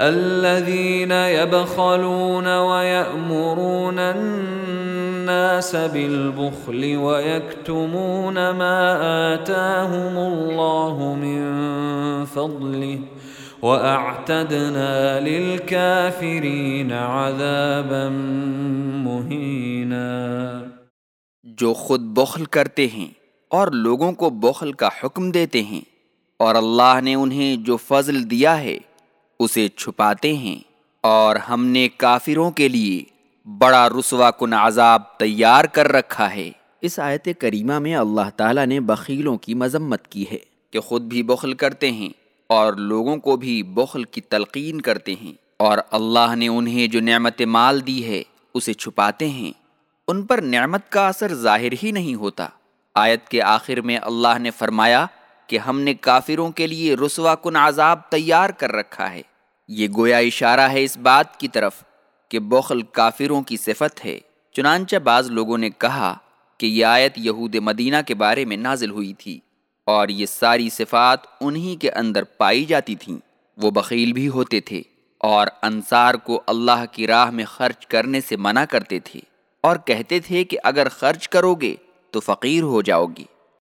الذين يبخلون ويأمرون الناس بالبخل ويكتمون ما آتاهم الله من فضله وأعتدنا للكافرين عذابا مهينا. جو خود بخل کرتے ہیں اور لوگوں کو بخل کا حکم دیتے ہیں اور اللہ نے انہیں جو فضل دیا ہے اسے چھپاتے ہیں۔ اور ہم نے کافروں کے لیے بڑا رسوا کن عذاب تیار کر رکھا ہے۔ اس آیت کریمہ میں اللہ تعالیٰ نے بخیلوں کی مذمت کی ہے کہ خود بھی بخل کرتے ہیں اور لوگوں کو بھی بخل کی تلقین کرتے ہیں۔ اور اللہ نے انہیں جو نعمت مال دی ہے اسے چھپاتے ہیں۔ ان پر نعمت کا اثر ظاہر ہی نہیں ہوتا۔ آیت کے آخر میں اللہ نے فرمایا کہ ہم نے کافروں کے لیے رسوا کن عذاب تیار کر رکھا ہے۔ یہ گویا اشارہ ہے اس بات کی طرف کہ بخل کافروں کی صفت ہے۔ چنانچہ بعض لوگوں نے کہا کہ یہ آیت یہود مدینہ کے بارے میں نازل ہوئی تھی اور یہ ساری صفات انہی کے اندر پائی جاتی تھیں۔ وہ بخیل بھی ہوتے تھے اور انصار کو اللہ کی راہ میں خرچ کرنے سے منع کرتے تھے اور کہتے تھے کہ اگر خرچ کرو گے تو فقیر ہو جاؤ گی